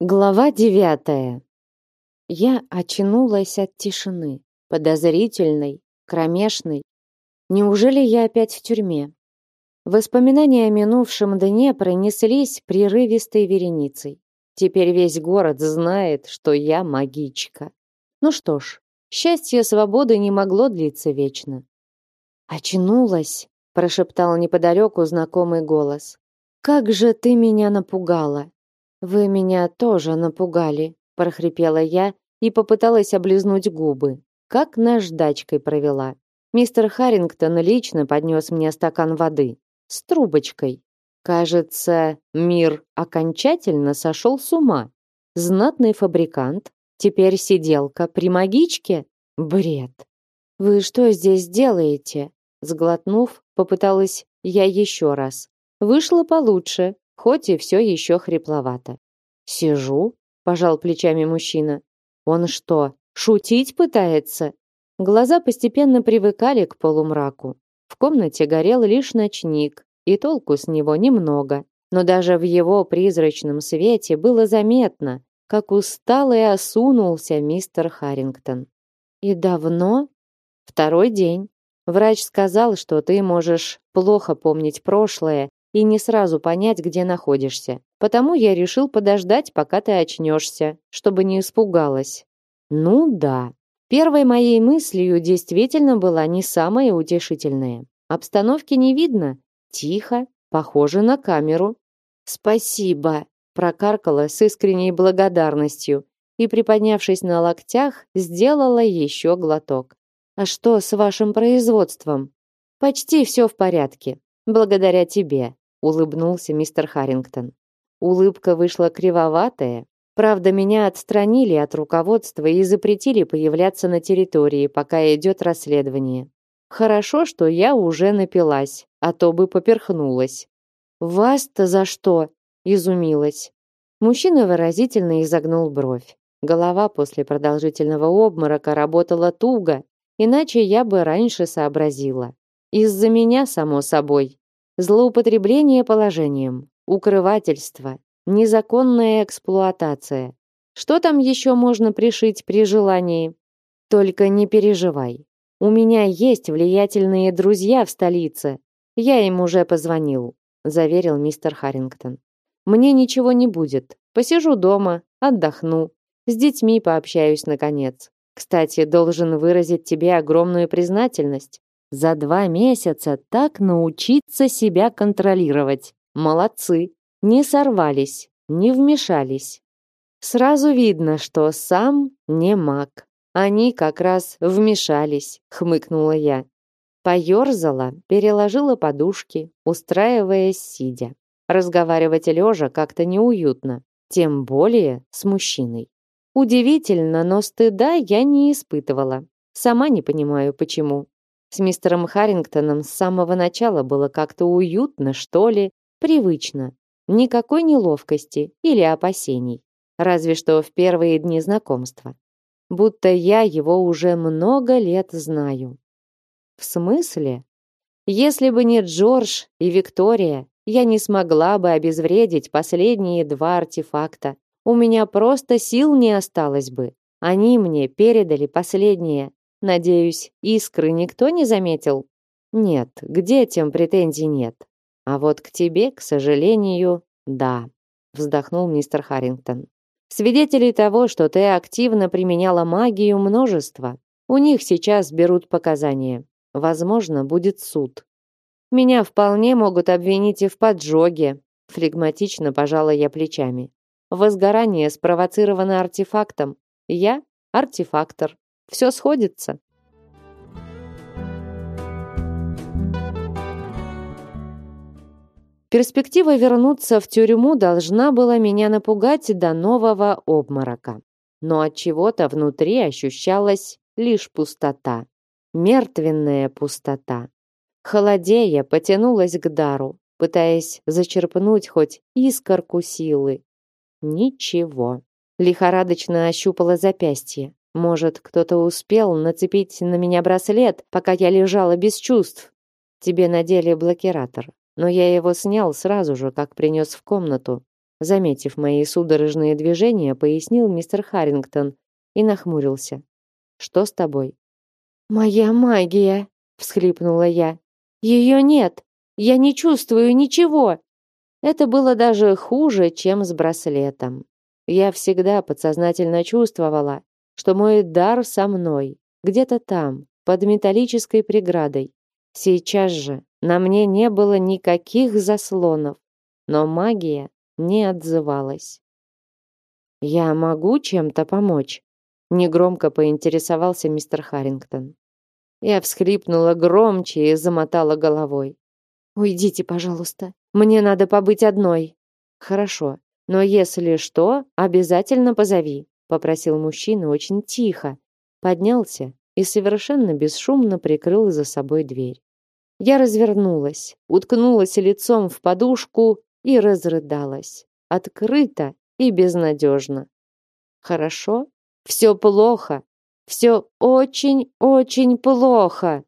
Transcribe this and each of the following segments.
Глава девятая. Я очнулась от тишины, подозрительной, кромешной. Неужели я опять в тюрьме? Воспоминания о минувшем дне пронеслись прерывистой вереницей. Теперь весь город знает, что я магичка. Ну что ж, счастье свободы не могло длиться вечно. «Очнулась!» – прошептал неподалеку знакомый голос. «Как же ты меня напугала!» Вы меня тоже напугали, прохрипела я и попыталась облизнуть губы. Как наждачкой провела. Мистер Харрингтон лично поднес мне стакан воды с трубочкой. Кажется, мир окончательно сошел с ума. Знатный фабрикант, теперь сиделка при магичке? Бред. Вы что здесь делаете? Сглотнув, попыталась я еще раз. Вышло получше, хоть и все еще хрипловато. «Сижу», — пожал плечами мужчина. «Он что, шутить пытается?» Глаза постепенно привыкали к полумраку. В комнате горел лишь ночник, и толку с него немного. Но даже в его призрачном свете было заметно, как устал и осунулся мистер Харрингтон. «И давно?» «Второй день. Врач сказал, что ты можешь плохо помнить прошлое и не сразу понять, где находишься. Потому я решил подождать, пока ты очнешься, чтобы не испугалась. Ну да. Первой моей мыслью действительно была не самая утешительная. Обстановки не видно. Тихо, похоже на камеру. Спасибо, прокаркала с искренней благодарностью и, приподнявшись на локтях, сделала еще глоток. А что с вашим производством? Почти все в порядке. Благодаря тебе улыбнулся мистер Харрингтон. Улыбка вышла кривоватая. Правда, меня отстранили от руководства и запретили появляться на территории, пока идет расследование. Хорошо, что я уже напилась, а то бы поперхнулась. Вас-то за что? изумилась. Мужчина выразительно изогнул бровь. Голова после продолжительного обморока работала туго, иначе я бы раньше сообразила. Из-за меня, само собой. Злоупотребление положением, укрывательство, незаконная эксплуатация. Что там еще можно пришить при желании? Только не переживай. У меня есть влиятельные друзья в столице. Я им уже позвонил, заверил мистер Харрингтон. Мне ничего не будет. Посижу дома, отдохну, с детьми пообщаюсь наконец. Кстати, должен выразить тебе огромную признательность. За два месяца так научиться себя контролировать. Молодцы. Не сорвались, не вмешались. Сразу видно, что сам не маг. Они как раз вмешались, хмыкнула я. Поёрзала, переложила подушки, устраиваясь сидя. Разговаривать лежа как-то неуютно, тем более с мужчиной. Удивительно, но стыда я не испытывала. Сама не понимаю, почему. С мистером Харрингтоном с самого начала было как-то уютно, что ли, привычно. Никакой неловкости или опасений. Разве что в первые дни знакомства. Будто я его уже много лет знаю. В смысле? Если бы не Джордж и Виктория, я не смогла бы обезвредить последние два артефакта. У меня просто сил не осталось бы. Они мне передали последнее, Надеюсь, искры никто не заметил? Нет, к детям претензий нет. А вот к тебе, к сожалению, да, вздохнул мистер Харрингтон. Свидетелей того, что ты активно применяла магию, множество. У них сейчас берут показания. Возможно, будет суд. Меня вполне могут обвинить и в поджоге, флегматично пожала я плечами. Возгорание спровоцировано артефактом. Я артефактор. Все сходится. Перспектива вернуться в тюрьму должна была меня напугать до нового обморока. Но от чего-то внутри ощущалась лишь пустота. Мертвенная пустота. Холодея потянулась к дару, пытаясь зачерпнуть хоть искорку силы. Ничего. Лихорадочно ощупала запястье. Может, кто-то успел нацепить на меня браслет, пока я лежала без чувств. Тебе надели блокиратор, но я его снял сразу же, как принес в комнату. заметив мои судорожные движения, пояснил мистер Харрингтон и нахмурился. Что с тобой? Моя магия, всхлипнула я. Ее нет. Я не чувствую ничего. Это было даже хуже, чем с браслетом. Я всегда подсознательно чувствовала, что мой дар со мной, где-то там, под металлической преградой. Сейчас же на мне не было никаких заслонов, но магия не отзывалась. Я могу чем-то помочь, негромко поинтересовался мистер Харрингтон. Я всхлипнула громче и замотала головой. Уйдите, пожалуйста. Мне надо побыть одной. Хорошо, но если что, обязательно позови, попросил мужчина очень тихо. Поднялся и совершенно бесшумно прикрыл за собой дверь. Я развернулась, уткнулась лицом в подушку и разрыдалась. Открыто и безнадежно. Хорошо? Все плохо. Все очень-очень плохо.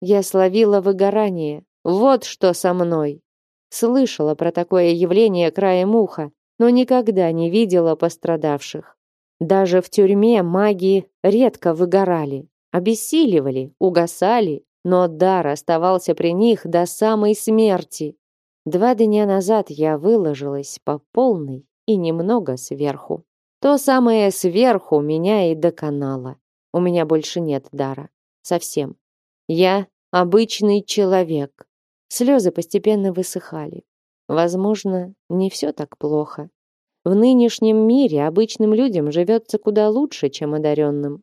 Я словила выгорание. Вот что со мной. Слышала про такое явление краем уха, но никогда не видела пострадавших. Даже в тюрьме маги редко выгорали, обессиливали, угасали, но дар оставался при них до самой смерти. Два дня назад я выложилась по полной и немного сверху. То самое сверху меня и доконало. У меня больше нет дара. Совсем. Я обычный человек. Слезы постепенно высыхали. Возможно, не все так плохо. В нынешнем мире обычным людям живется куда лучше, чем одаренным.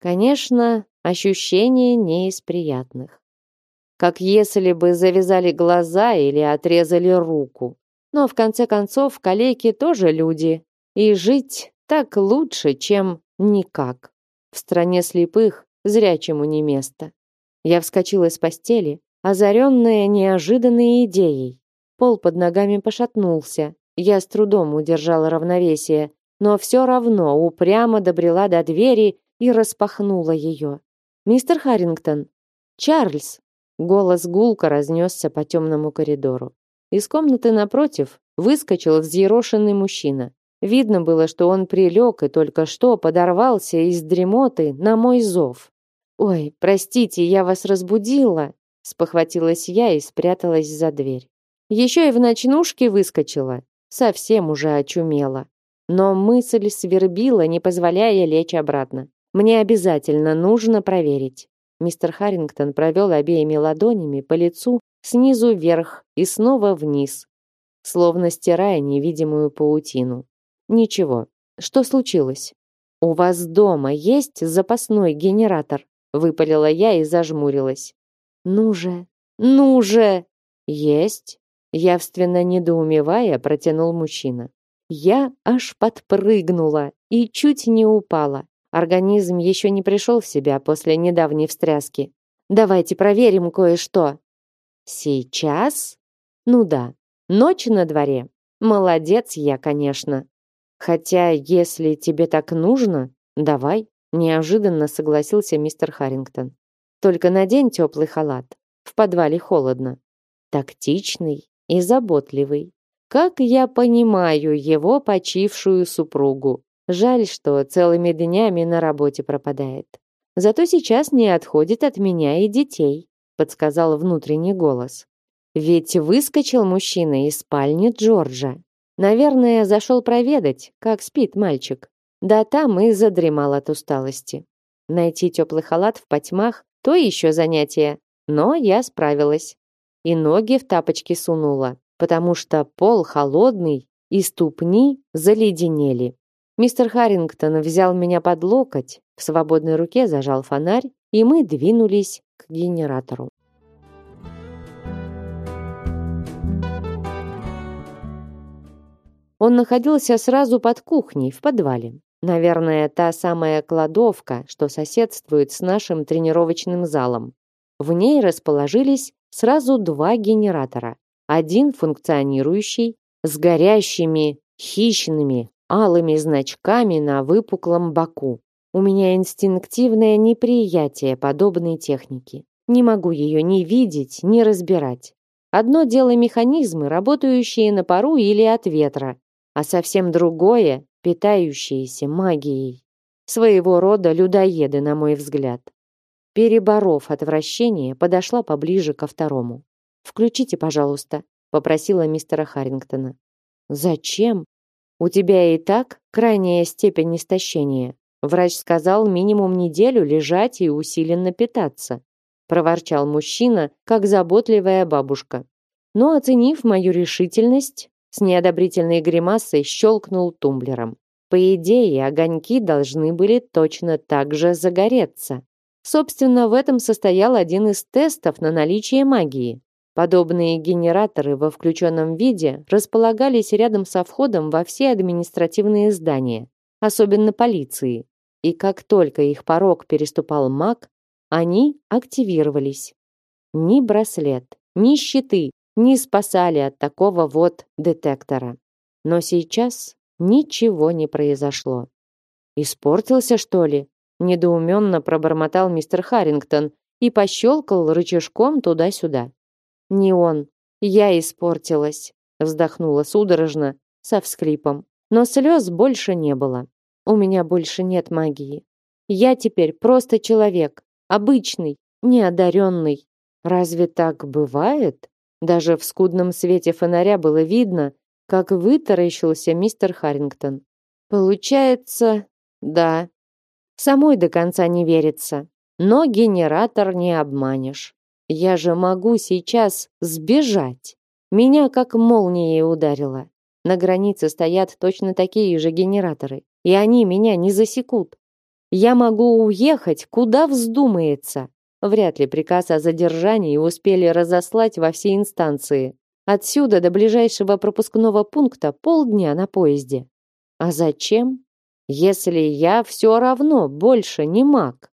Конечно, ощущение не из приятных. Как если бы завязали глаза или отрезали руку. Но в конце концов, калеки тоже люди. И жить так лучше, чем никак. В стране слепых зрячему не место. Я вскочила с постели, озаренная неожиданной идеей. Пол под ногами пошатнулся, я с трудом удержала равновесие, но все равно упрямо добрела до двери и распахнула ее. «Мистер Харрингтон!» «Чарльз!» Голос гулко разнесся по темному коридору. Из комнаты напротив выскочил взъерошенный мужчина. Видно было, что он прилег и только что подорвался из дремоты на мой зов. «Ой, простите, я вас разбудила!» Спохватилась я и спряталась за дверь. Еще и в ночнушке выскочила совсем уже очумела. Но мысль свербила, не позволяя лечь обратно. Мне обязательно нужно проверить. Мистер Харрингтон провел обеими ладонями по лицу снизу вверх и снова вниз, словно стирая невидимую паутину. Ничего. Что случилось? У вас дома есть запасной генератор? выпалила я и зажмурилась. Ну же, ну же. Есть. Явственно недоумевая, протянул мужчина. Я аж подпрыгнула и чуть не упала. Организм еще не пришел в себя после недавней встряски. Давайте проверим кое-что. Сейчас? Ну да, ночь на дворе. Молодец я, конечно. Хотя, если тебе так нужно, давай, неожиданно согласился мистер Харрингтон. Только надень теплый халат. В подвале холодно. Тактичный и заботливый. Как я понимаю его почившую супругу. Жаль, что целыми днями на работе пропадает. Зато сейчас не отходит от меня и детей, подсказал внутренний голос. Ведь выскочил мужчина из спальни Джорджа. Наверное, зашел проведать, как спит мальчик. Да там и задремал от усталости. Найти теплый халат в потьмах – то еще занятие. Но я справилась и ноги в тапочки сунула, потому что пол холодный и ступни заледенели. Мистер Харрингтон взял меня под локоть, в свободной руке зажал фонарь, и мы двинулись к генератору. Он находился сразу под кухней, в подвале. Наверное, та самая кладовка, что соседствует с нашим тренировочным залом. В ней расположились сразу два генератора. Один функционирующий, с горящими, хищными, алыми значками на выпуклом боку. У меня инстинктивное неприятие подобной техники. Не могу ее ни видеть, ни разбирать. Одно дело механизмы, работающие на пару или от ветра, а совсем другое – питающиеся магией. Своего рода людоеды, на мой взгляд. Переборов отвращение, подошла поближе ко второму. «Включите, пожалуйста», — попросила мистера Харрингтона. «Зачем? У тебя и так крайняя степень истощения. Врач сказал минимум неделю лежать и усиленно питаться», — проворчал мужчина, как заботливая бабушка. Но, оценив мою решительность, с неодобрительной гримасой щелкнул тумблером. По идее, огоньки должны были точно так же загореться. Собственно, в этом состоял один из тестов на наличие магии. Подобные генераторы во включенном виде располагались рядом со входом во все административные здания, особенно полиции. И как только их порог переступал маг, они активировались. Ни браслет, ни щиты не спасали от такого вот детектора. Но сейчас ничего не произошло. Испортился, что ли? Недоуменно пробормотал мистер Харрингтон и пощелкал рычажком туда-сюда. Не он, я испортилась, вздохнула судорожно, со всхлипом. Но слез больше не было. У меня больше нет магии. Я теперь просто человек, обычный, неодаренный. Разве так бывает? Даже в скудном свете фонаря было видно, как вытаращился мистер Харрингтон. Получается, да, Самой до конца не верится. Но генератор не обманешь. Я же могу сейчас сбежать. Меня как молнией ударило. На границе стоят точно такие же генераторы, и они меня не засекут. Я могу уехать, куда вздумается. Вряд ли приказ о задержании успели разослать во все инстанции. Отсюда до ближайшего пропускного пункта полдня на поезде. А зачем? Если я все равно больше не маг?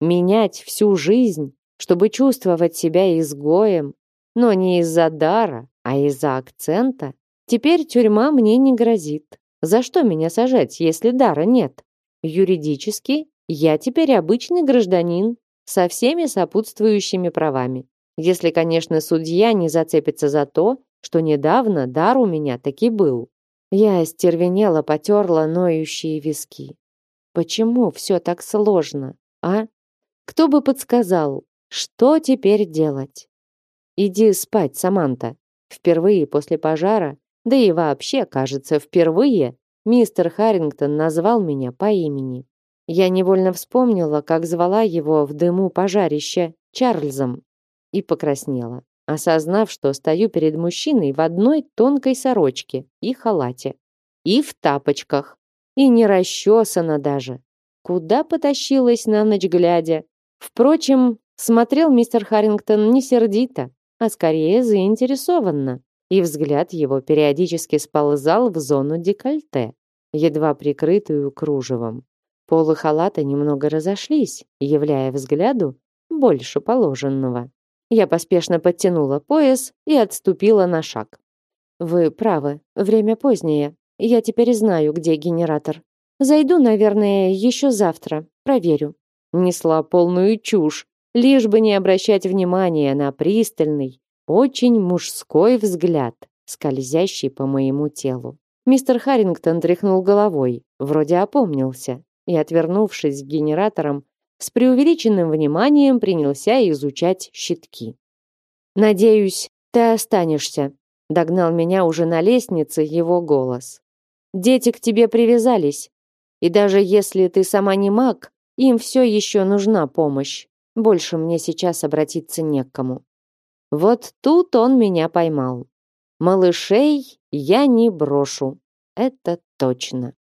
Менять всю жизнь, чтобы чувствовать себя изгоем, но не из-за дара, а из-за акцента? Теперь тюрьма мне не грозит. За что меня сажать, если дара нет? Юридически я теперь обычный гражданин со всеми сопутствующими правами. Если, конечно, судья не зацепится за то, что недавно дар у меня таки был. Я остервенела потерла ноющие виски. Почему все так сложно, а? Кто бы подсказал, что теперь делать? Иди спать, Саманта. Впервые после пожара, да и вообще, кажется, впервые мистер Харрингтон назвал меня по имени. Я невольно вспомнила, как звала его в дыму пожарища Чарльзом и покраснела осознав, что стою перед мужчиной в одной тонкой сорочке и халате, и в тапочках, и не расчесана даже. Куда потащилась на ночь глядя? Впрочем, смотрел мистер Харрингтон не сердито, а скорее заинтересованно, и взгляд его периодически сползал в зону декольте, едва прикрытую кружевом. Полы халата немного разошлись, являя взгляду больше положенного. Я поспешно подтянула пояс и отступила на шаг. Вы правы, время позднее. Я теперь знаю, где генератор. Зайду, наверное, еще завтра. Проверю. Несла полную чушь, лишь бы не обращать внимания на пристальный, очень мужской взгляд, скользящий по моему телу. Мистер Харрингтон тряхнул головой, вроде опомнился, и, отвернувшись к генераторам, с преувеличенным вниманием принялся изучать щитки. «Надеюсь, ты останешься», — догнал меня уже на лестнице его голос. «Дети к тебе привязались, и даже если ты сама не маг, им все еще нужна помощь. Больше мне сейчас обратиться не к кому». Вот тут он меня поймал. Малышей я не брошу. Это точно.